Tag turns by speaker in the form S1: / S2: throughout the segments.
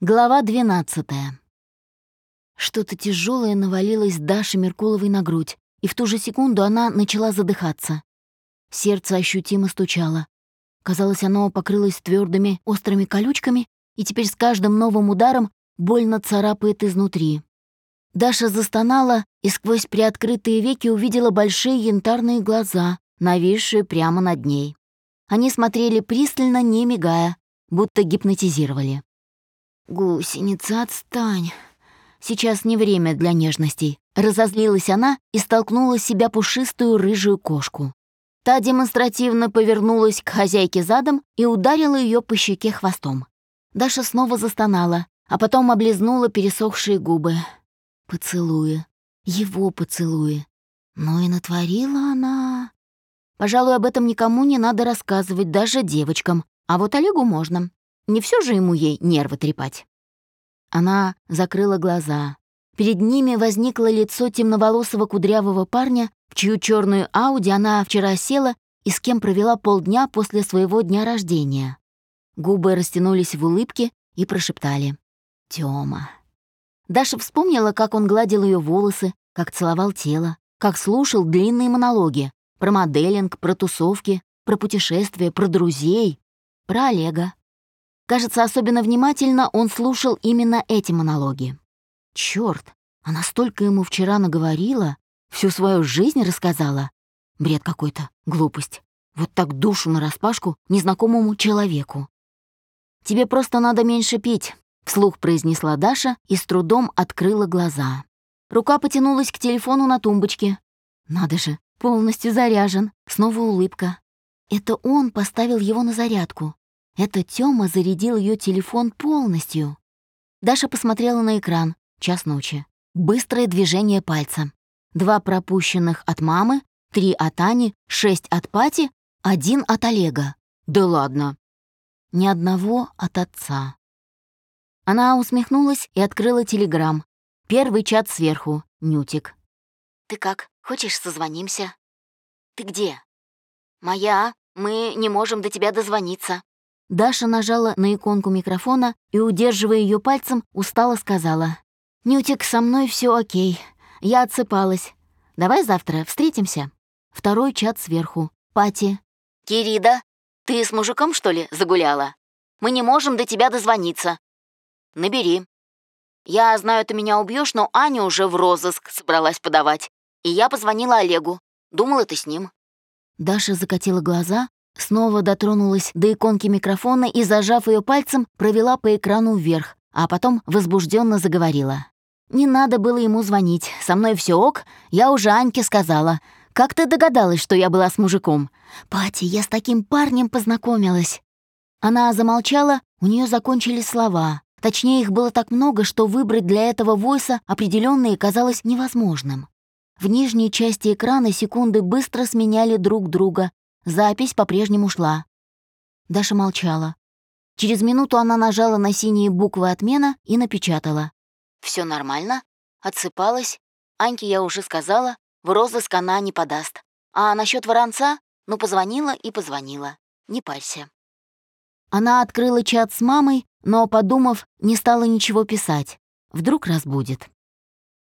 S1: Глава 12. Что-то тяжелое навалилось Даше Меркуловой на грудь, и в ту же секунду она начала задыхаться. Сердце ощутимо стучало. Казалось, оно покрылось твердыми острыми колючками, и теперь с каждым новым ударом больно царапает изнутри. Даша застонала и сквозь приоткрытые веки увидела большие янтарные глаза, нависшие прямо над ней. Они смотрели пристально, не мигая, будто гипнотизировали. «Гусеница, отстань. Сейчас не время для нежностей». Разозлилась она и столкнула с себя пушистую рыжую кошку. Та демонстративно повернулась к хозяйке задом и ударила ее по щеке хвостом. Даша снова застонала, а потом облизнула пересохшие губы. Поцелуи. Его поцелуи. Но и натворила она... Пожалуй, об этом никому не надо рассказывать, даже девочкам. А вот Олегу можно. Не все же ему ей нервы трепать. Она закрыла глаза. Перед ними возникло лицо темноволосого кудрявого парня, в чью черную Ауди она вчера села и с кем провела полдня после своего дня рождения. Губы растянулись в улыбке и прошептали «Тёма». Даша вспомнила, как он гладил ее волосы, как целовал тело, как слушал длинные монологи про моделинг, про тусовки, про путешествия, про друзей, про Олега. Кажется, особенно внимательно он слушал именно эти монологи. Чёрт, она столько ему вчера наговорила, всю свою жизнь рассказала. Бред какой-то, глупость. Вот так душу нараспашку незнакомому человеку. «Тебе просто надо меньше пить», — вслух произнесла Даша и с трудом открыла глаза. Рука потянулась к телефону на тумбочке. Надо же, полностью заряжен. Снова улыбка. Это он поставил его на зарядку. Это Тёма зарядил ее телефон полностью. Даша посмотрела на экран. Час ночи. Быстрое движение пальца. Два пропущенных от мамы, три от Ани, шесть от Пати, один от Олега. Да ладно. Ни одного от отца. Она усмехнулась и открыла телеграм. Первый чат сверху. Нютик. «Ты как? Хочешь, созвонимся?» «Ты где?» «Моя. Мы не можем до тебя дозвониться». Даша нажала на иконку микрофона и, удерживая ее пальцем, устало сказала. «Нютик, со мной все окей. Я отсыпалась. Давай завтра встретимся». Второй чат сверху. Пати. «Кирида, ты с мужиком, что ли, загуляла? Мы не можем до тебя дозвониться. Набери. Я знаю, ты меня убьешь, но Аня уже в розыск собралась подавать. И я позвонила Олегу. Думала, ты с ним». Даша закатила глаза, Снова дотронулась до иконки микрофона и, зажав ее пальцем, провела по экрану вверх, а потом возбужденно заговорила. «Не надо было ему звонить. Со мной все ок, я уже Аньке сказала. Как ты догадалась, что я была с мужиком? Пати, я с таким парнем познакомилась». Она замолчала, у нее закончились слова. Точнее, их было так много, что выбрать для этого войса определенные казалось невозможным. В нижней части экрана секунды быстро сменяли друг друга, Запись по-прежнему шла. Даша молчала. Через минуту она нажала на синие буквы отмена и напечатала. Все нормально. Отсыпалась. Аньке я уже сказала, в розыск она не подаст. А насчет воронца, ну, позвонила и позвонила. Не парься». Она открыла чат с мамой, но, подумав, не стала ничего писать. Вдруг разбудит.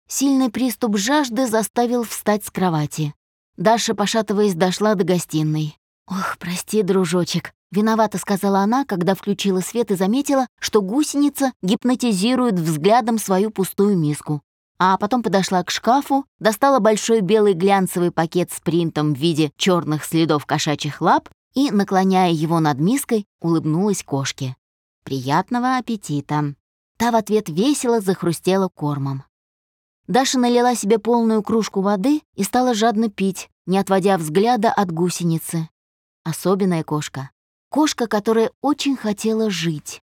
S1: Сильный приступ жажды заставил встать с кровати. Даша, пошатываясь, дошла до гостиной. «Ох, прости, дружочек», — виновата сказала она, когда включила свет и заметила, что гусеница гипнотизирует взглядом свою пустую миску. А потом подошла к шкафу, достала большой белый глянцевый пакет с принтом в виде черных следов кошачьих лап и, наклоняя его над миской, улыбнулась кошке. «Приятного аппетита!» Та в ответ весело захрустела кормом. Даша налила себе полную кружку воды и стала жадно пить, не отводя взгляда от гусеницы. Особенная кошка. Кошка, которая очень хотела жить.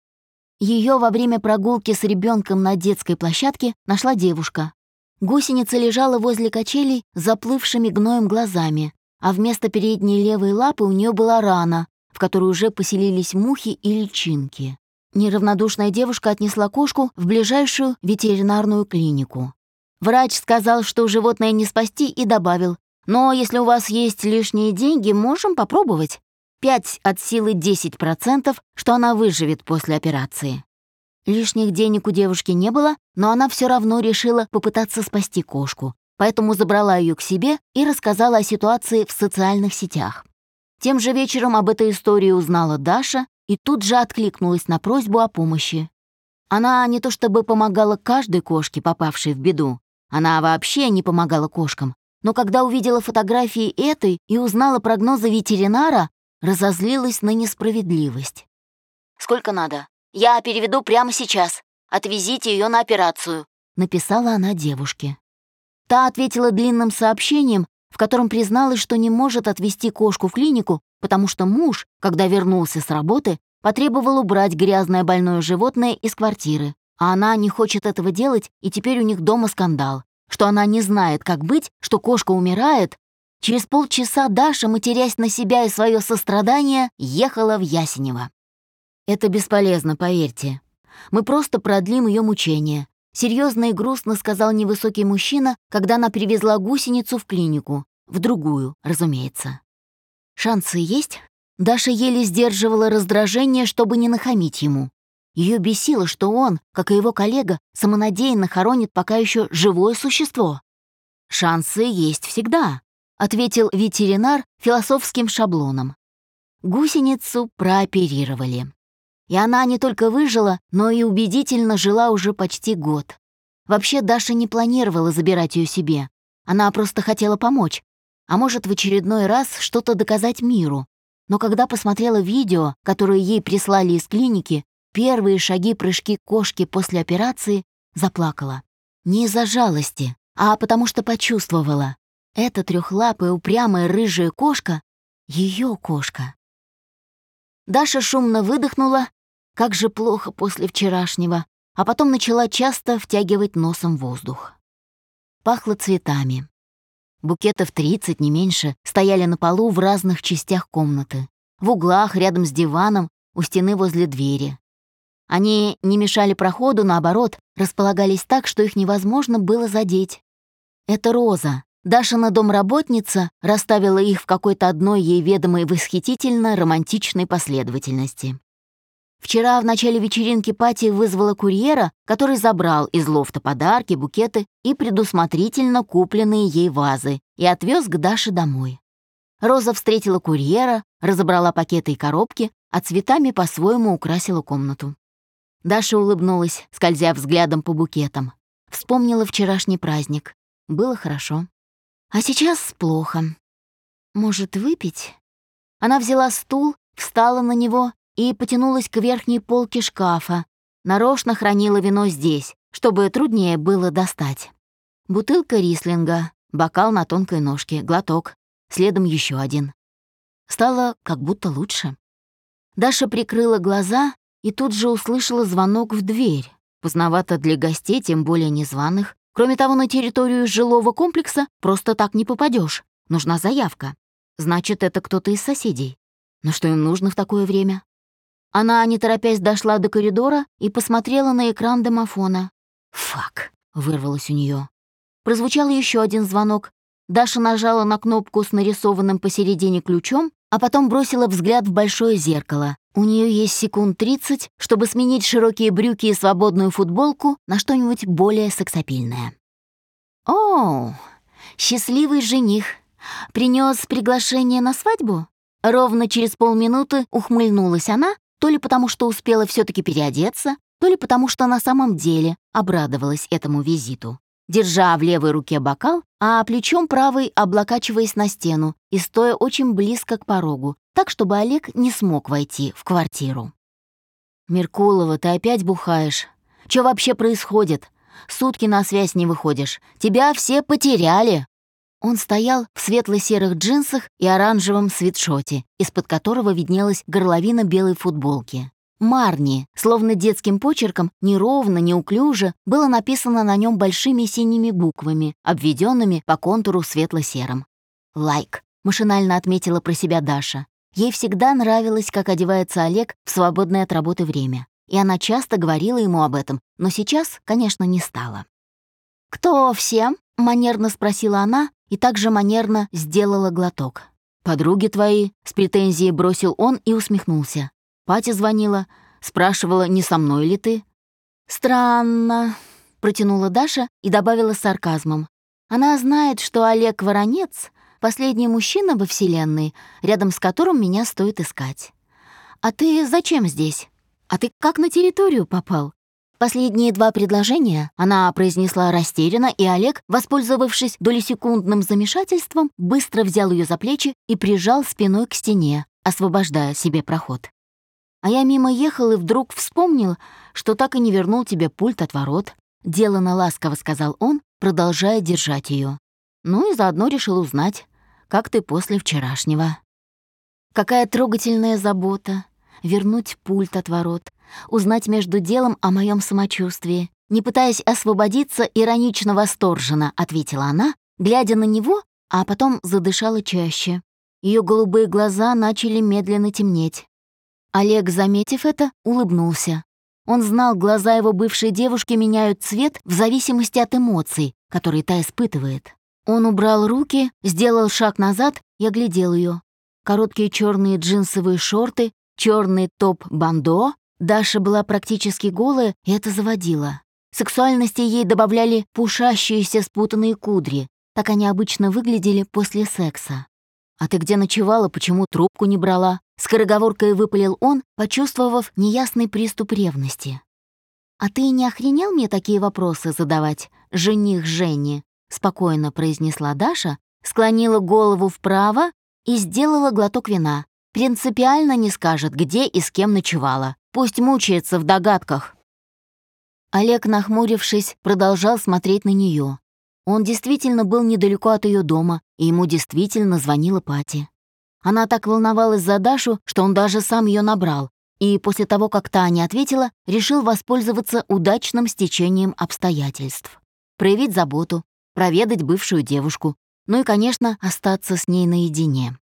S1: Ее во время прогулки с ребенком на детской площадке нашла девушка. Гусеница лежала возле качелей с заплывшими гноем глазами, а вместо передней левой лапы у нее была рана, в которой уже поселились мухи и личинки. Неравнодушная девушка отнесла кошку в ближайшую ветеринарную клинику. Врач сказал, что животное не спасти, и добавил, «Но если у вас есть лишние деньги, можем попробовать. 5 от силы 10%, что она выживет после операции». Лишних денег у девушки не было, но она все равно решила попытаться спасти кошку, поэтому забрала ее к себе и рассказала о ситуации в социальных сетях. Тем же вечером об этой истории узнала Даша и тут же откликнулась на просьбу о помощи. Она не то чтобы помогала каждой кошке, попавшей в беду, она вообще не помогала кошкам, но когда увидела фотографии этой и узнала прогнозы ветеринара, разозлилась на несправедливость. «Сколько надо? Я переведу прямо сейчас. Отвезите ее на операцию», — написала она девушке. Та ответила длинным сообщением, в котором призналась, что не может отвезти кошку в клинику, потому что муж, когда вернулся с работы, потребовал убрать грязное больное животное из квартиры, а она не хочет этого делать, и теперь у них дома скандал, что она не знает, как быть, что кошка умирает. Через полчаса Даша, матерясь на себя и свое сострадание, ехала в Ясенево. «Это бесполезно, поверьте. Мы просто продлим ее мучения. Серьезно и грустно сказал невысокий мужчина, когда она привезла гусеницу в клинику. В другую, разумеется. Шансы есть? Даша еле сдерживала раздражение, чтобы не нахамить ему. Ее бесило, что он, как и его коллега, самонадеянно хоронит пока еще живое существо. «Шансы есть всегда», — ответил ветеринар философским шаблоном. Гусеницу прооперировали. И она не только выжила, но и убедительно жила уже почти год. Вообще Даша не планировала забирать ее себе. Она просто хотела помочь. А может, в очередной раз что-то доказать миру. Но когда посмотрела видео, которое ей прислали из клиники, первые шаги-прыжки кошки после операции, заплакала. Не из-за жалости, а потому что почувствовала. Эта трехлапая упрямая рыжая кошка — ее кошка. Даша шумно выдохнула как же плохо после вчерашнего, а потом начала часто втягивать носом воздух. Пахло цветами. Букетов 30, не меньше, стояли на полу в разных частях комнаты. В углах, рядом с диваном, у стены возле двери. Они не мешали проходу, наоборот, располагались так, что их невозможно было задеть. Это роза. Дашина домработница расставила их в какой-то одной ей ведомой восхитительно романтичной последовательности. Вчера в начале вечеринки Пати вызвала курьера, который забрал из лофта подарки, букеты и предусмотрительно купленные ей вазы и отвез к Даше домой. Роза встретила курьера, разобрала пакеты и коробки, а цветами по-своему украсила комнату. Даша улыбнулась, скользя взглядом по букетам. Вспомнила вчерашний праздник. Было хорошо. А сейчас плохо. Может, выпить? Она взяла стул, встала на него и потянулась к верхней полке шкафа. Нарочно хранила вино здесь, чтобы труднее было достать. Бутылка рислинга, бокал на тонкой ножке, глоток, следом еще один. Стало как будто лучше. Даша прикрыла глаза и тут же услышала звонок в дверь. Поздновато для гостей, тем более незваных. Кроме того, на территорию жилого комплекса просто так не попадешь. Нужна заявка. Значит, это кто-то из соседей. Но что им нужно в такое время? Она, не торопясь, дошла до коридора и посмотрела на экран домофона. «Фак!» — вырвалось у нее. Прозвучал еще один звонок. Даша нажала на кнопку с нарисованным посередине ключом, а потом бросила взгляд в большое зеркало. У нее есть секунд 30, чтобы сменить широкие брюки и свободную футболку на что-нибудь более сексапильное. «О, счастливый жених! Принес приглашение на свадьбу?» Ровно через полминуты ухмыльнулась она то ли потому, что успела все таки переодеться, то ли потому, что на самом деле обрадовалась этому визиту. Держа в левой руке бокал, а плечом правой облокачиваясь на стену и стоя очень близко к порогу, так, чтобы Олег не смог войти в квартиру. «Меркулова, ты опять бухаешь? Что вообще происходит? Сутки на связь не выходишь. Тебя все потеряли!» Он стоял в светло-серых джинсах и оранжевом свитшоте, из-под которого виднелась горловина белой футболки. «Марни», словно детским почерком, неровно, неуклюже, было написано на нем большими синими буквами, обведенными по контуру светло-серым. «Лайк», — машинально отметила про себя Даша. Ей всегда нравилось, как одевается Олег в свободное от работы время. И она часто говорила ему об этом, но сейчас, конечно, не стала. «Кто все?» — манерно спросила она, и также манерно сделала глоток. «Подруги твои?» — с претензией бросил он и усмехнулся. Патя звонила, спрашивала, не со мной ли ты. «Странно», — протянула Даша и добавила с сарказмом. «Она знает, что Олег Воронец — последний мужчина во Вселенной, рядом с которым меня стоит искать. А ты зачем здесь? А ты как на территорию попал?» Последние два предложения она произнесла растерянно, и Олег, воспользовавшись долесекундным замешательством, быстро взял ее за плечи и прижал спиной к стене, освобождая себе проход. А я мимо ехал и вдруг вспомнил, что так и не вернул тебе пульт от ворот. Делано ласково сказал он, продолжая держать ее. Ну и заодно решил узнать, как ты после вчерашнего. Какая трогательная забота. Вернуть пульт от ворот, узнать между делом о моем самочувствии. Не пытаясь освободиться, иронично восторженно ответила она, глядя на него, а потом задышала чаще. Ее голубые глаза начали медленно темнеть. Олег, заметив это, улыбнулся. Он знал, глаза его бывшей девушки меняют цвет в зависимости от эмоций, которые та испытывает. Он убрал руки, сделал шаг назад и оглядел ее. Короткие черные джинсовые шорты, черный топ-бандо, Даша была практически голая, и это заводило. Сексуальности ей добавляли пушащиеся спутанные кудри. Так они обычно выглядели после секса. «А ты где ночевала, почему трубку не брала?» Скороговоркой выпалил он, почувствовав неясный приступ ревности. «А ты не охренел мне такие вопросы задавать, жених Жени?» Спокойно произнесла Даша, склонила голову вправо и сделала глоток вина. Принципиально не скажет, где и с кем ночевала. Пусть мучается в догадках. Олег, нахмурившись, продолжал смотреть на нее. Он действительно был недалеко от ее дома, и ему действительно звонила Пати. Она так волновалась за Дашу, что он даже сам ее набрал, и после того, как та не ответила, решил воспользоваться удачным стечением обстоятельств. Проявить заботу, проведать бывшую девушку, ну и, конечно, остаться с ней наедине.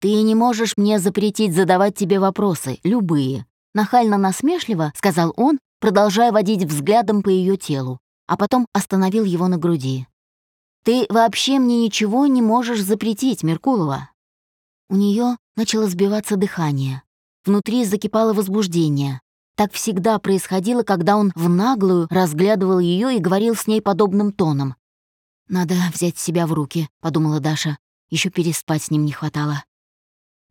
S1: «Ты не можешь мне запретить задавать тебе вопросы, любые», Нахально-насмешливо, сказал он, продолжая водить взглядом по ее телу, а потом остановил его на груди. «Ты вообще мне ничего не можешь запретить, Меркулова». У нее начало сбиваться дыхание. Внутри закипало возбуждение. Так всегда происходило, когда он в наглую разглядывал ее и говорил с ней подобным тоном. «Надо взять себя в руки», — подумала Даша. Еще переспать с ним не хватало.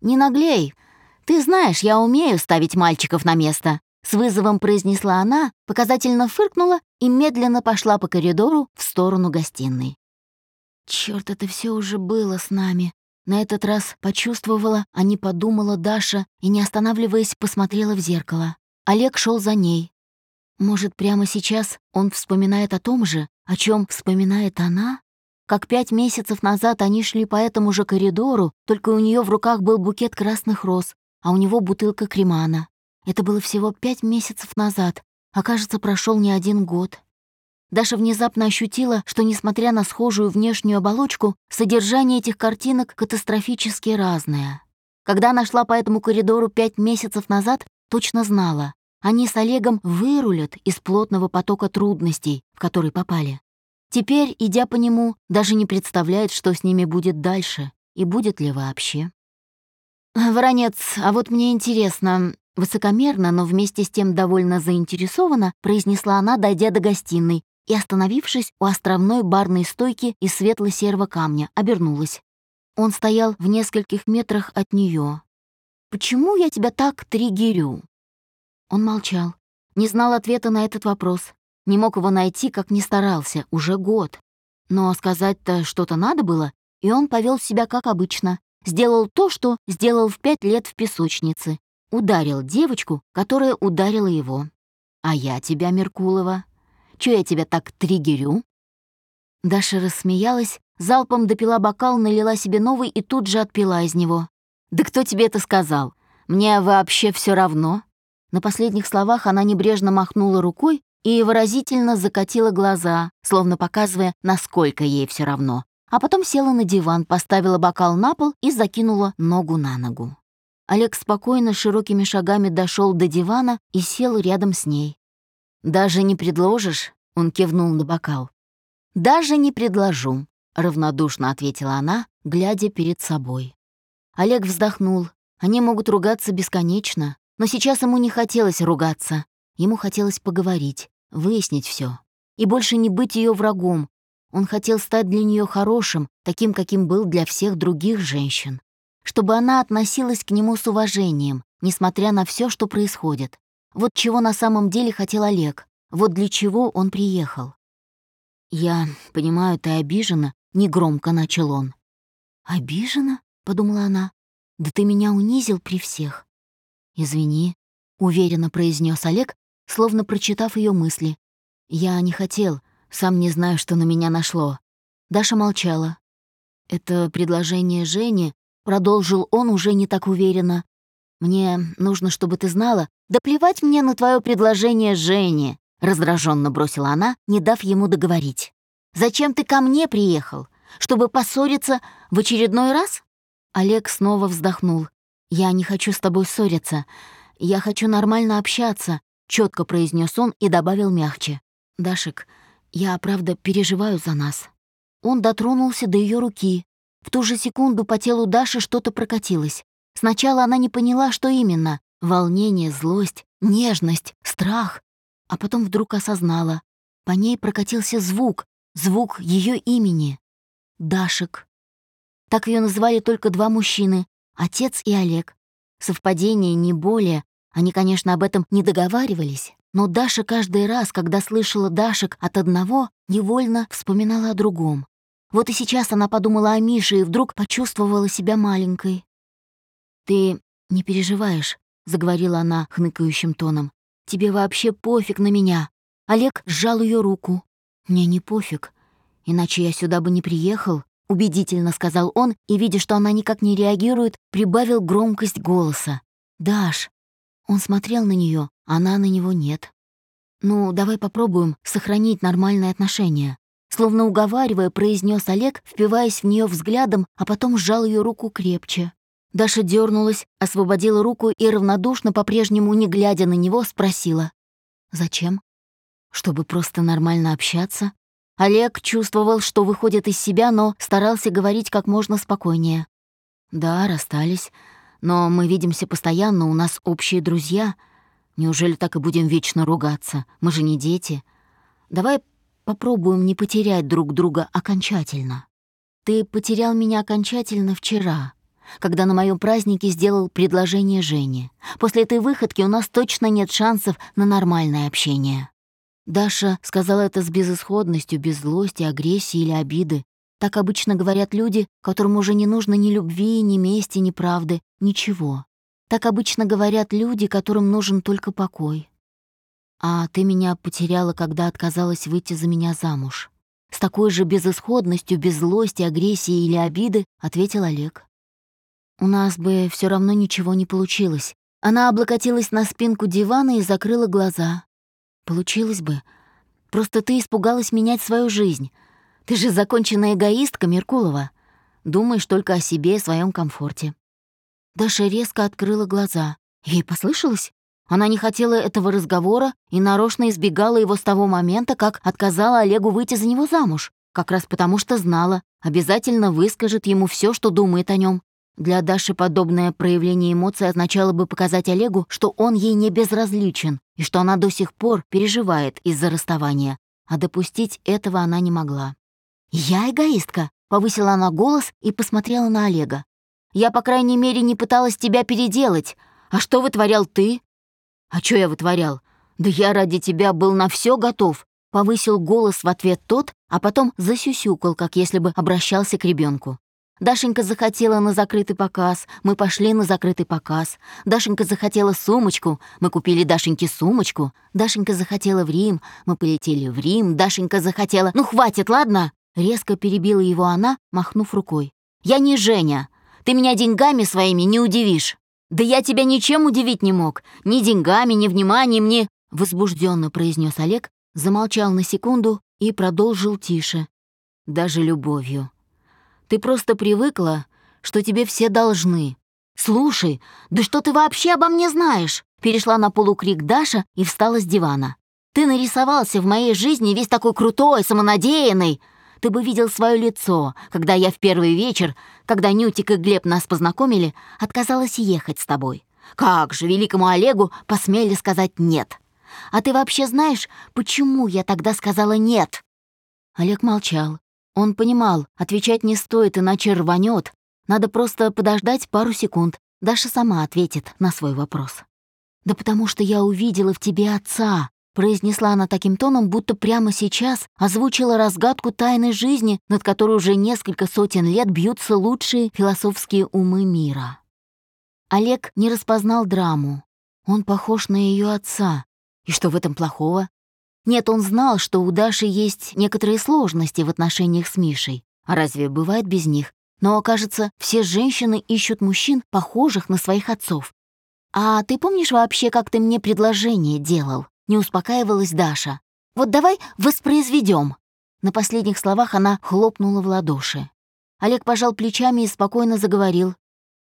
S1: «Не наглей», «Ты знаешь, я умею ставить мальчиков на место», — с вызовом произнесла она, показательно фыркнула и медленно пошла по коридору в сторону гостиной. Черт, это все уже было с нами. На этот раз почувствовала, а не подумала Даша и, не останавливаясь, посмотрела в зеркало. Олег шел за ней. Может, прямо сейчас он вспоминает о том же, о чем вспоминает она? Как пять месяцев назад они шли по этому же коридору, только у нее в руках был букет красных роз, а у него бутылка кремана. Это было всего пять месяцев назад, а кажется, прошел не один год. Даша внезапно ощутила, что, несмотря на схожую внешнюю оболочку, содержание этих картинок катастрофически разное. Когда она шла по этому коридору пять месяцев назад, точно знала, они с Олегом вырулят из плотного потока трудностей, в который попали. Теперь, идя по нему, даже не представляет, что с ними будет дальше и будет ли вообще. «Воронец, а вот мне интересно...» Высокомерно, но вместе с тем довольно заинтересованно произнесла она, дойдя до гостиной, и, остановившись у островной барной стойки из светло-серого камня, обернулась. Он стоял в нескольких метрах от нее. «Почему я тебя так триггерю?» Он молчал, не знал ответа на этот вопрос, не мог его найти, как ни старался, уже год. Но сказать-то что-то надо было, и он повел себя как обычно, Сделал то, что сделал в пять лет в песочнице. Ударил девочку, которая ударила его. А я тебя, Меркулова? Чё я тебя так триггерю?» Даша рассмеялась, залпом допила бокал, налила себе новый и тут же отпила из него. «Да кто тебе это сказал? Мне вообще все равно». На последних словах она небрежно махнула рукой и выразительно закатила глаза, словно показывая, насколько ей все равно а потом села на диван, поставила бокал на пол и закинула ногу на ногу. Олег спокойно широкими шагами дошел до дивана и сел рядом с ней. «Даже не предложишь?» — он кивнул на бокал. «Даже не предложу», — равнодушно ответила она, глядя перед собой. Олег вздохнул. Они могут ругаться бесконечно, но сейчас ему не хотелось ругаться. Ему хотелось поговорить, выяснить все и больше не быть ее врагом. Он хотел стать для нее хорошим, таким, каким был для всех других женщин. Чтобы она относилась к нему с уважением, несмотря на все, что происходит. Вот чего на самом деле хотел Олег, вот для чего он приехал. «Я понимаю, ты обижена», — негромко начал он. «Обижена?» — подумала она. «Да ты меня унизил при всех». «Извини», — уверенно произнес Олег, словно прочитав ее мысли. «Я не хотел, сам не знаю, что на меня нашло». Даша молчала. «Это предложение Жени», — продолжил он уже не так уверенно. «Мне нужно, чтобы ты знала...» «Да плевать мне на твое предложение Жени», — раздраженно бросила она, не дав ему договорить. «Зачем ты ко мне приехал? Чтобы поссориться в очередной раз?» Олег снова вздохнул. «Я не хочу с тобой ссориться. Я хочу нормально общаться», — четко произнес он и добавил мягче. «Дашек, я, правда, переживаю за нас». Он дотронулся до ее руки. В ту же секунду по телу Даши что-то прокатилось. Сначала она не поняла, что именно. Волнение, злость, нежность, страх. А потом вдруг осознала. По ней прокатился звук, звук ее имени. Дашек. Так ее называли только два мужчины, отец и Олег. Совпадение не более. Они, конечно, об этом не договаривались. Но Даша каждый раз, когда слышала Дашек от одного, невольно вспоминала о другом. Вот и сейчас она подумала о Мише и вдруг почувствовала себя маленькой. «Ты не переживаешь», — заговорила она хныкающим тоном. «Тебе вообще пофиг на меня». Олег сжал ее руку. «Мне не пофиг, иначе я сюда бы не приехал», — убедительно сказал он, и, видя, что она никак не реагирует, прибавил громкость голоса. «Даш, он смотрел на нее, она на него нет. «Ну, давай попробуем сохранить нормальные отношения». Словно уговаривая, произнес Олег, впиваясь в нее взглядом, а потом сжал ее руку крепче. Даша дернулась, освободила руку и равнодушно, по-прежнему не глядя на него, спросила. «Зачем?» «Чтобы просто нормально общаться». Олег чувствовал, что выходит из себя, но старался говорить как можно спокойнее. «Да, расстались. Но мы видимся постоянно, у нас общие друзья. Неужели так и будем вечно ругаться? Мы же не дети. Давай попробуем не потерять друг друга окончательно. Ты потерял меня окончательно вчера, когда на моем празднике сделал предложение Жене. После этой выходки у нас точно нет шансов на нормальное общение. Даша сказала это с безысходностью, без злости, агрессии или обиды. Так обычно говорят люди, которым уже не нужно ни любви, ни мести, ни правды, ничего. Так обычно говорят люди, которым нужен только покой. А ты меня потеряла, когда отказалась выйти за меня замуж. С такой же безысходностью, без злости, агрессии или обиды ответил Олег. У нас бы все равно ничего не получилось. Она облокотилась на спинку дивана и закрыла глаза. Получилось бы. Просто ты испугалась менять свою жизнь. Ты же законченная эгоистка, Меркулова. Думаешь только о себе и своем комфорте». Даша резко открыла глаза. Ей послышалось? Она не хотела этого разговора и нарочно избегала его с того момента, как отказала Олегу выйти за него замуж, как раз потому что знала, обязательно выскажет ему все, что думает о нем. Для Даши подобное проявление эмоций означало бы показать Олегу, что он ей не безразличен и что она до сих пор переживает из-за расставания, а допустить этого она не могла. «Я эгоистка», — повысила она голос и посмотрела на Олега. «Я, по крайней мере, не пыталась тебя переделать. А что вытворял ты?» «А что я вытворял? Да я ради тебя был на все готов», — повысил голос в ответ тот, а потом засюсюкал, как если бы обращался к ребенку. Дашенька захотела на закрытый показ, мы пошли на закрытый показ. Дашенька захотела сумочку, мы купили Дашеньке сумочку. Дашенька захотела в Рим, мы полетели в Рим. Дашенька захотела... Ну, хватит, ладно? Резко перебила его она, махнув рукой. «Я не Женя. Ты меня деньгами своими не удивишь». «Да я тебя ничем удивить не мог. Ни деньгами, ни вниманием, ни...» Возбужденно произнес Олег, замолчал на секунду и продолжил тише. «Даже любовью. Ты просто привыкла, что тебе все должны. Слушай, да что ты вообще обо мне знаешь?» Перешла на полукрик Даша и встала с дивана. «Ты нарисовался в моей жизни весь такой крутой, самонадеянный. Ты бы видел свое лицо, когда я в первый вечер, когда Нютик и Глеб нас познакомили, отказалась ехать с тобой. Как же великому Олегу посмели сказать «нет». А ты вообще знаешь, почему я тогда сказала «нет»?» Олег молчал. Он понимал, отвечать не стоит, иначе рванет. Надо просто подождать пару секунд. Даша сама ответит на свой вопрос. «Да потому что я увидела в тебе отца», произнесла она таким тоном, будто прямо сейчас озвучила разгадку тайной жизни, над которой уже несколько сотен лет бьются лучшие философские умы мира. Олег не распознал драму. Он похож на ее отца. И что в этом плохого? Нет, он знал, что у Даши есть некоторые сложности в отношениях с Мишей. А разве бывает без них? Но, окажется, все женщины ищут мужчин, похожих на своих отцов. «А ты помнишь вообще, как ты мне предложение делал?» Не успокаивалась Даша. «Вот давай воспроизведем. На последних словах она хлопнула в ладоши. Олег пожал плечами и спокойно заговорил.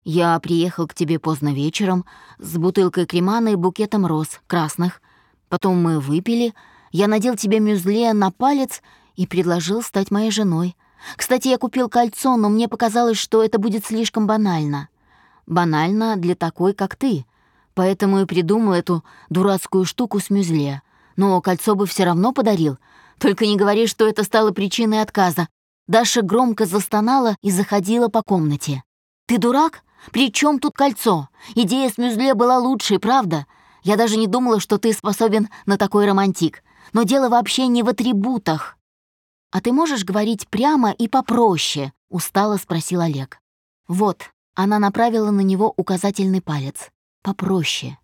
S1: «Я приехал к тебе поздно вечером с бутылкой кремана и букетом роз, красных. Потом мы выпили, я надел тебе мюзле на палец и предложил стать моей женой. Кстати, я купил кольцо, но мне показалось, что это будет слишком банально. Банально для такой, как ты. Поэтому и придумал эту дурацкую штуку с мюзле. Но кольцо бы все равно подарил. Только не говори, что это стало причиной отказа. Даша громко застонала и заходила по комнате. «Ты дурак? При чем тут кольцо? Идея с мюзле была лучшей, правда? Я даже не думала, что ты способен на такой романтик. Но дело вообще не в атрибутах. А ты можешь говорить прямо и попроще? Устало спросил Олег. Вот, она направила на него указательный палец. Попроще.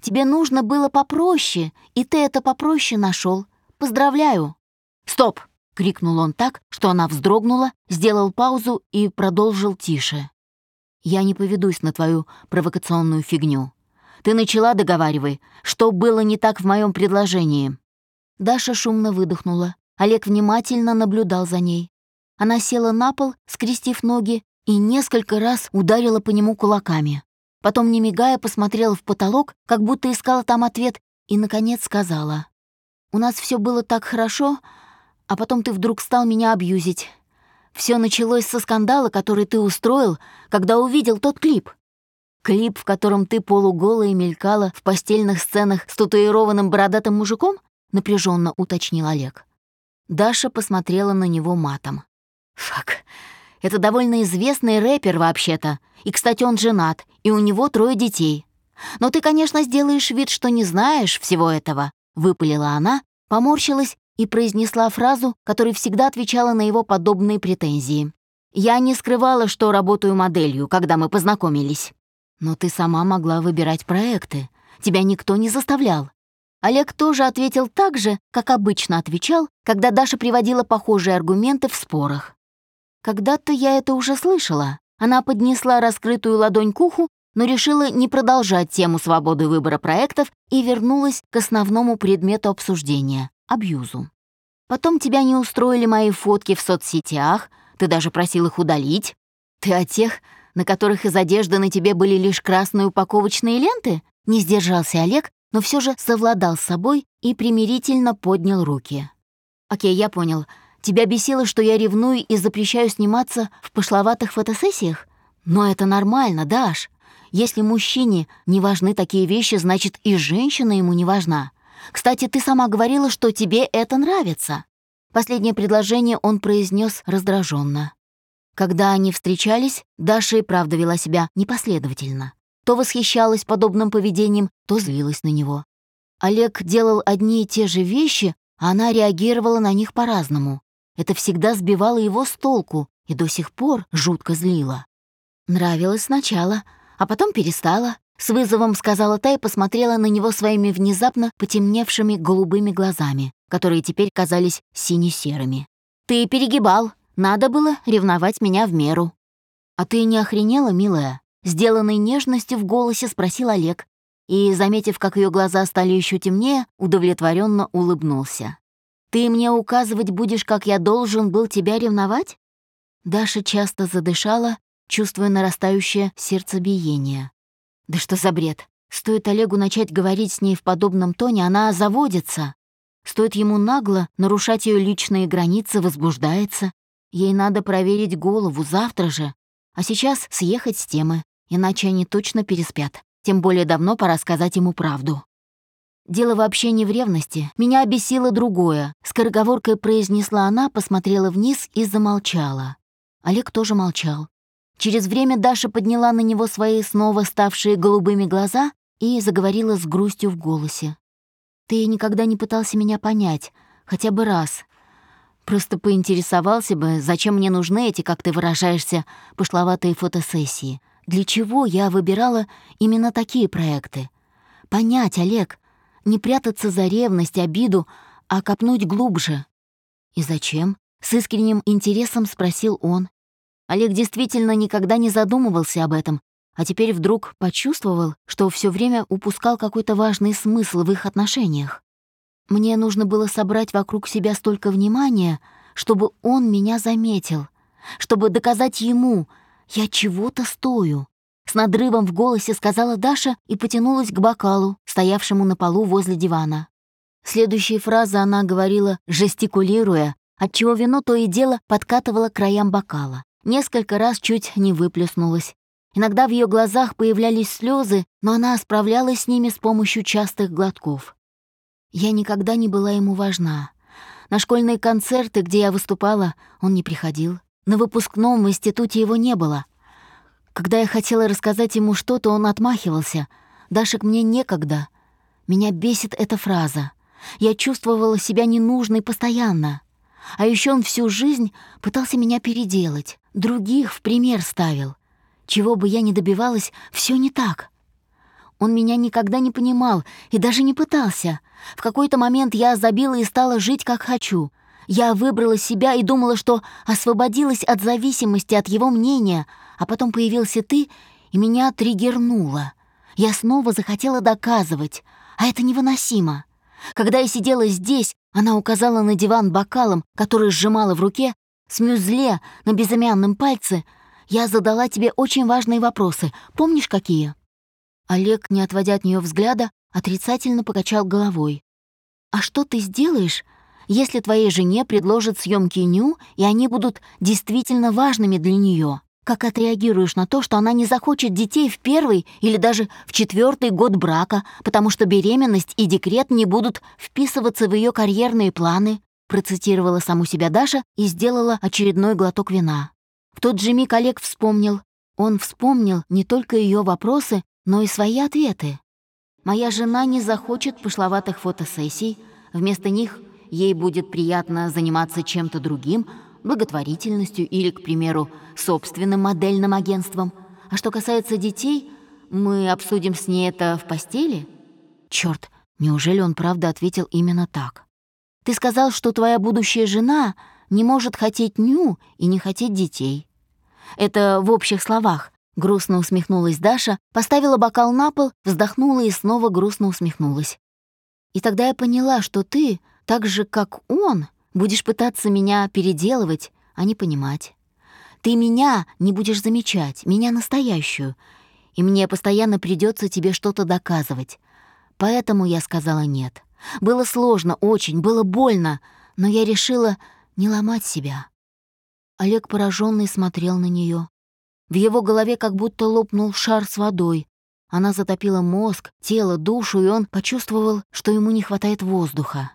S1: Тебе нужно было попроще, и ты это попроще нашел. Поздравляю. Стоп! крикнул он так, что она вздрогнула, сделал паузу и продолжил тише. Я не поведусь на твою провокационную фигню. Ты начала, договаривай. Что было не так в моем предложении?» Даша шумно выдохнула. Олег внимательно наблюдал за ней. Она села на пол, скрестив ноги, и несколько раз ударила по нему кулаками. Потом, не мигая, посмотрела в потолок, как будто искала там ответ, и, наконец, сказала. «У нас все было так хорошо, а потом ты вдруг стал меня абьюзить. Все началось со скандала, который ты устроил, когда увидел тот клип. Клип, в котором ты полуголая мелькала в постельных сценах с татуированным бородатым мужиком? Напряженно уточнил Олег. Даша посмотрела на него матом. Фак, это довольно известный рэпер вообще-то. И, кстати, он женат, и у него трое детей. Но ты, конечно, сделаешь вид, что не знаешь всего этого, выпалила она, поморщилась и произнесла фразу, которой всегда отвечала на его подобные претензии. «Я не скрывала, что работаю моделью, когда мы познакомились». Но ты сама могла выбирать проекты. Тебя никто не заставлял. Олег тоже ответил так же, как обычно отвечал, когда Даша приводила похожие аргументы в спорах. Когда-то я это уже слышала. Она поднесла раскрытую ладонь к уху, но решила не продолжать тему свободы выбора проектов и вернулась к основному предмету обсуждения — абьюзу. Потом тебя не устроили мои фотки в соцсетях, ты даже просил их удалить. Ты о тех, на которых из одежды на тебе были лишь красные упаковочные ленты?» Не сдержался Олег, но все же совладал с собой и примирительно поднял руки. «Окей, я понял. Тебя бесило, что я ревную и запрещаю сниматься в пошловатых фотосессиях? Но это нормально, Даш. Если мужчине не важны такие вещи, значит и женщина ему не важна. Кстати, ты сама говорила, что тебе это нравится». Последнее предложение он произнес раздраженно. Когда они встречались, Даша и правда вела себя непоследовательно. То восхищалась подобным поведением, то злилась на него. Олег делал одни и те же вещи, а она реагировала на них по-разному. Это всегда сбивало его с толку и до сих пор жутко злило. Нравилось сначала, а потом перестала. С вызовом сказала та и посмотрела на него своими внезапно потемневшими голубыми глазами, которые теперь казались сине-серыми. «Ты перегибал», надо было ревновать меня в меру. «А ты не охренела, милая?» Сделанной нежностью в голосе спросил Олег и, заметив, как ее глаза стали еще темнее, удовлетворенно улыбнулся. «Ты мне указывать будешь, как я должен был тебя ревновать?» Даша часто задышала, чувствуя нарастающее сердцебиение. «Да что за бред? Стоит Олегу начать говорить с ней в подобном тоне, она заводится. Стоит ему нагло нарушать ее личные границы, возбуждается. Ей надо проверить голову завтра же, а сейчас съехать с темы, иначе они точно переспят. Тем более давно пора сказать ему правду. Дело вообще не в ревности. Меня обесило другое. Скороговоркой произнесла она, посмотрела вниз и замолчала. Олег тоже молчал. Через время Даша подняла на него свои снова ставшие голубыми глаза и заговорила с грустью в голосе. «Ты никогда не пытался меня понять, хотя бы раз. Просто поинтересовался бы, зачем мне нужны эти, как ты выражаешься, пошловатые фотосессии. Для чего я выбирала именно такие проекты? Понять, Олег, не прятаться за ревность, обиду, а копнуть глубже. И зачем? С искренним интересом спросил он. Олег действительно никогда не задумывался об этом, а теперь вдруг почувствовал, что все время упускал какой-то важный смысл в их отношениях. Мне нужно было собрать вокруг себя столько внимания, чтобы он меня заметил, чтобы доказать ему, я чего-то стою. С надрывом в голосе сказала Даша и потянулась к бокалу, стоявшему на полу возле дивана. Следующие фразы она говорила, жестикулируя, отчего вино то и дело подкатывало к краям бокала. Несколько раз чуть не выплеснулось. Иногда в ее глазах появлялись слезы, но она справлялась с ними с помощью частых глотков. Я никогда не была ему важна. На школьные концерты, где я выступала, он не приходил. На выпускном в институте его не было. Когда я хотела рассказать ему что-то, он отмахивался. «Дашек, мне некогда». Меня бесит эта фраза. Я чувствовала себя ненужной постоянно. А еще он всю жизнь пытался меня переделать, других в пример ставил. Чего бы я ни добивалась, все не так. Он меня никогда не понимал и даже не пытался. В какой-то момент я забила и стала жить, как хочу. Я выбрала себя и думала, что освободилась от зависимости от его мнения, а потом появился ты, и меня триггернуло. Я снова захотела доказывать, а это невыносимо. Когда я сидела здесь, она указала на диван бокалом, который сжимала в руке, с мюзле на безымянном пальце. Я задала тебе очень важные вопросы. Помнишь, какие?» Олег, не отводя от нее взгляда, отрицательно покачал головой. «А что ты сделаешь, если твоей жене предложат съемки ню, и они будут действительно важными для нее? Как отреагируешь на то, что она не захочет детей в первый или даже в четвертый год брака, потому что беременность и декрет не будут вписываться в ее карьерные планы?» процитировала саму себя Даша и сделала очередной глоток вина. В тот же миг Олег вспомнил. Он вспомнил не только ее вопросы, но и свои ответы. «Моя жена не захочет пошловатых фотосессий, вместо них ей будет приятно заниматься чем-то другим, благотворительностью или, к примеру, собственным модельным агентством. А что касается детей, мы обсудим с ней это в постели?» Черт, неужели он правда ответил именно так? «Ты сказал, что твоя будущая жена не может хотеть ню и не хотеть детей. Это в общих словах, Грустно усмехнулась Даша, поставила бокал на пол, вздохнула и снова грустно усмехнулась. «И тогда я поняла, что ты, так же, как он, будешь пытаться меня переделывать, а не понимать. Ты меня не будешь замечать, меня настоящую, и мне постоянно придется тебе что-то доказывать. Поэтому я сказала нет. Было сложно, очень, было больно, но я решила не ломать себя». Олег пораженный смотрел на нее. В его голове как будто лопнул шар с водой. Она затопила мозг, тело, душу, и он почувствовал, что ему не хватает воздуха.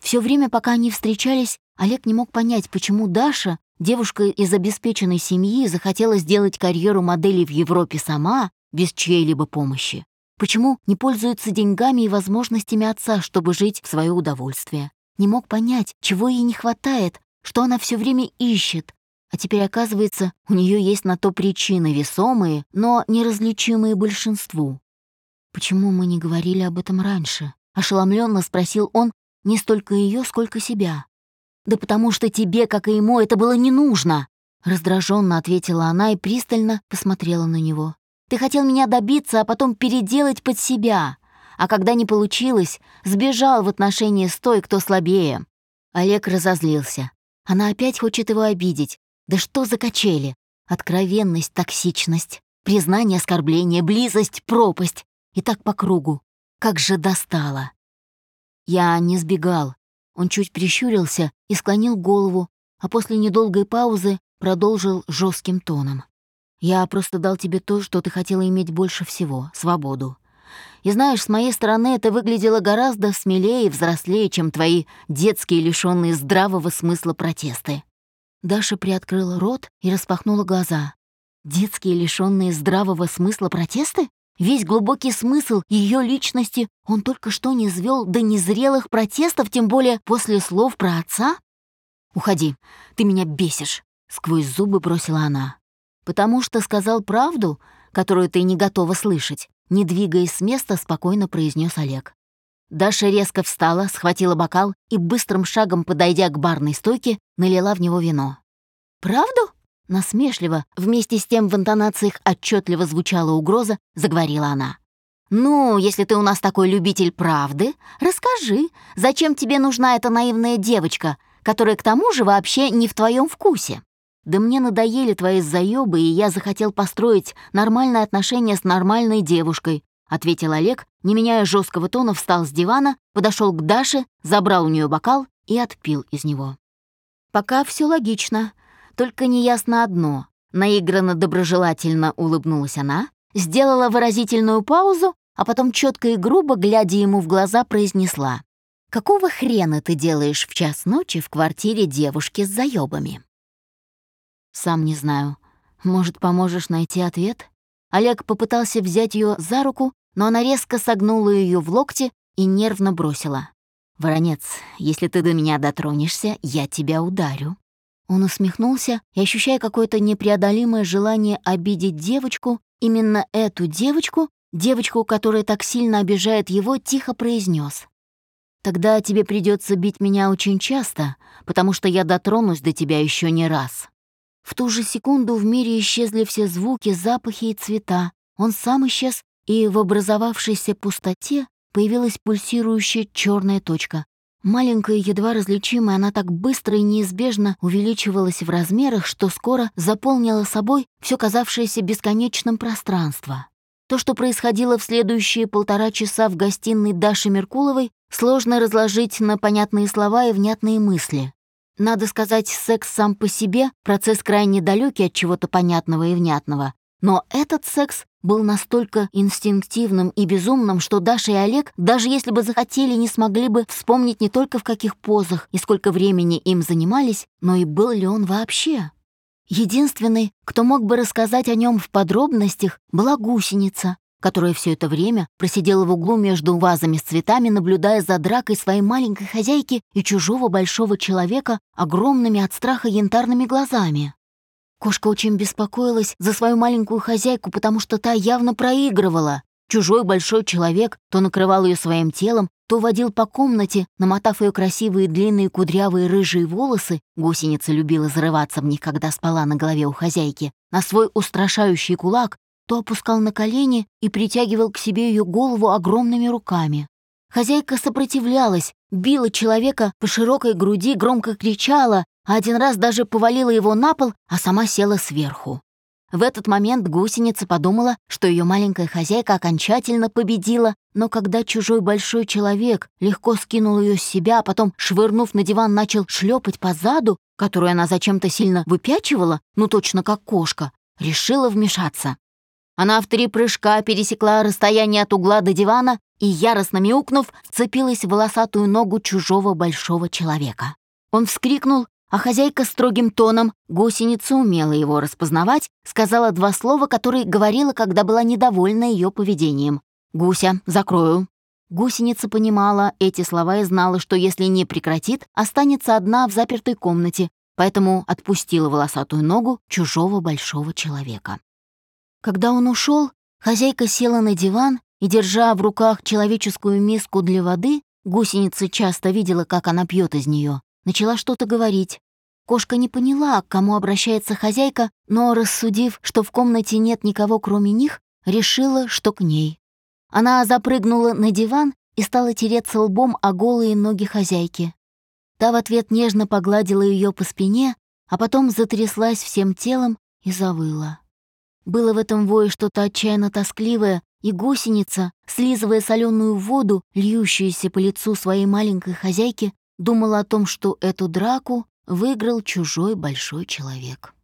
S1: Все время, пока они встречались, Олег не мог понять, почему Даша, девушка из обеспеченной семьи, захотела сделать карьеру модели в Европе сама, без чьей-либо помощи. Почему не пользуется деньгами и возможностями отца, чтобы жить в свое удовольствие? Не мог понять, чего ей не хватает, что она все время ищет, а теперь, оказывается, у нее есть на то причины весомые, но неразличимые большинству. «Почему мы не говорили об этом раньше?» — ошеломленно спросил он не столько ее, сколько себя. «Да потому что тебе, как и ему, это было не нужно!» Раздраженно ответила она и пристально посмотрела на него. «Ты хотел меня добиться, а потом переделать под себя. А когда не получилось, сбежал в отношении с той, кто слабее». Олег разозлился. Она опять хочет его обидеть, да что за качели? Откровенность, токсичность, признание, оскорбление, близость, пропасть. И так по кругу. Как же достало. Я не сбегал. Он чуть прищурился и склонил голову, а после недолгой паузы продолжил жестким тоном. «Я просто дал тебе то, что ты хотела иметь больше всего — свободу. И знаешь, с моей стороны это выглядело гораздо смелее и взрослее, чем твои детские, лишённые здравого смысла протесты». Даша приоткрыла рот и распахнула глаза. Детские, лишённые здравого смысла протесты? Весь глубокий смысл ее личности он только что не звел до незрелых протестов, тем более после слов про отца? «Уходи, ты меня бесишь», — сквозь зубы бросила она. «Потому что сказал правду, которую ты не готова слышать», не двигаясь с места, спокойно произнес Олег. Даша резко встала, схватила бокал и быстрым шагом, подойдя к барной стойке, налила в него вино. «Правду?» Насмешливо, вместе с тем в интонациях отчетливо звучала угроза, заговорила она. «Ну, если ты у нас такой любитель правды, расскажи, зачем тебе нужна эта наивная девочка, которая к тому же вообще не в твоем вкусе?» «Да мне надоели твои заёбы, и я захотел построить нормальные отношения с нормальной девушкой», ответил Олег, не меняя жесткого тона, встал с дивана, подошел к Даше, забрал у нее бокал и отпил из него. «Пока все логично. Только неясно одно. Наигранно доброжелательно улыбнулась она, сделала выразительную паузу, а потом четко и грубо, глядя ему в глаза, произнесла. «Какого хрена ты делаешь в час ночи в квартире девушки с заёбами?» «Сам не знаю. Может, поможешь найти ответ?» Олег попытался взять ее за руку, но она резко согнула ее в локте и нервно бросила. «Воронец, если ты до меня дотронешься, я тебя ударю». Он усмехнулся и, ощущая какое-то непреодолимое желание обидеть девочку, именно эту девочку, девочку, которая так сильно обижает его, тихо произнес: «Тогда тебе придется бить меня очень часто, потому что я дотронусь до тебя еще не раз». В ту же секунду в мире исчезли все звуки, запахи и цвета. Он сам исчез, и в образовавшейся пустоте появилась пульсирующая черная точка. Маленькая, едва различимая, она так быстро и неизбежно увеличивалась в размерах, что скоро заполнила собой все казавшееся бесконечным пространство. То, что происходило в следующие полтора часа в гостиной Даши Меркуловой, сложно разложить на понятные слова и внятные мысли. Надо сказать, секс сам по себе — процесс крайне далекий от чего-то понятного и внятного. Но этот секс был настолько инстинктивным и безумным, что Даша и Олег, даже если бы захотели, не смогли бы вспомнить не только в каких позах и сколько времени им занимались, но и был ли он вообще. Единственный, кто мог бы рассказать о нем в подробностях, была гусеница, которая все это время просидела в углу между вазами с цветами, наблюдая за дракой своей маленькой хозяйки и чужого большого человека огромными от страха янтарными глазами. Кошка очень беспокоилась за свою маленькую хозяйку, потому что та явно проигрывала. Чужой большой человек то накрывал ее своим телом, то водил по комнате, намотав ее красивые длинные кудрявые рыжие волосы, гусеница любила зарываться в них, когда спала на голове у хозяйки, на свой устрашающий кулак, то опускал на колени и притягивал к себе ее голову огромными руками. Хозяйка сопротивлялась, била человека по широкой груди, громко кричала, один раз даже повалила его на пол, а сама села сверху. В этот момент гусеница подумала, что ее маленькая хозяйка окончательно победила, но когда чужой большой человек легко скинул ее с себя, а потом, швырнув на диван, начал шлепать по заду, которую она зачем-то сильно выпячивала, ну точно как кошка, решила вмешаться. Она в три прыжка пересекла расстояние от угла до дивана и, яростно мяукнув, вцепилась в волосатую ногу чужого большого человека. Он вскрикнул а хозяйка строгим тоном, гусеница умела его распознавать, сказала два слова, которые говорила, когда была недовольна ее поведением. «Гуся, закрою». Гусеница понимала эти слова и знала, что если не прекратит, останется одна в запертой комнате, поэтому отпустила волосатую ногу чужого большого человека. Когда он ушел, хозяйка села на диван и, держа в руках человеческую миску для воды, гусеница часто видела, как она пьет из нее, начала что-то говорить. Кошка не поняла, к кому обращается хозяйка, но, рассудив, что в комнате нет никого кроме них, решила, что к ней. Она запрыгнула на диван и стала тереться лбом о голые ноги хозяйки. Та в ответ нежно погладила ее по спине, а потом затряслась всем телом и завыла. Было в этом вое что-то отчаянно тоскливое, и гусеница, слизывая соленую воду, льющуюся по лицу своей маленькой хозяйки, думала о том, что эту драку выиграл чужой большой человек.